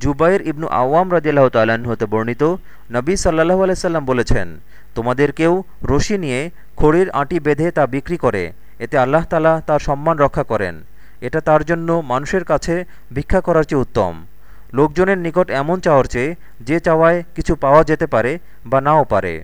জুবাইর ইবনু আওয়াম রাজিল্লাহ তাল্লাহ্ন হতে বর্ণিত, নবী সাল্লাহ আলাইসাল্লাম বলেছেন, তোমাদের কেউ রশি নিয়ে খড়ির আঁটি বেঁধে তা বিক্রি করে, এতে আল্লাহ তালা তার সম্মান রক্ষা করেন। এটা তার জন্য মানুষের কাছে ভিক্ষা করার চেয়ে উত্তম। লোকজনের নিকট এমন চাওয়ার চেয়ে যে চাওয়ায় কিছু পাওয়া যেতে পারে বা নাও পারে।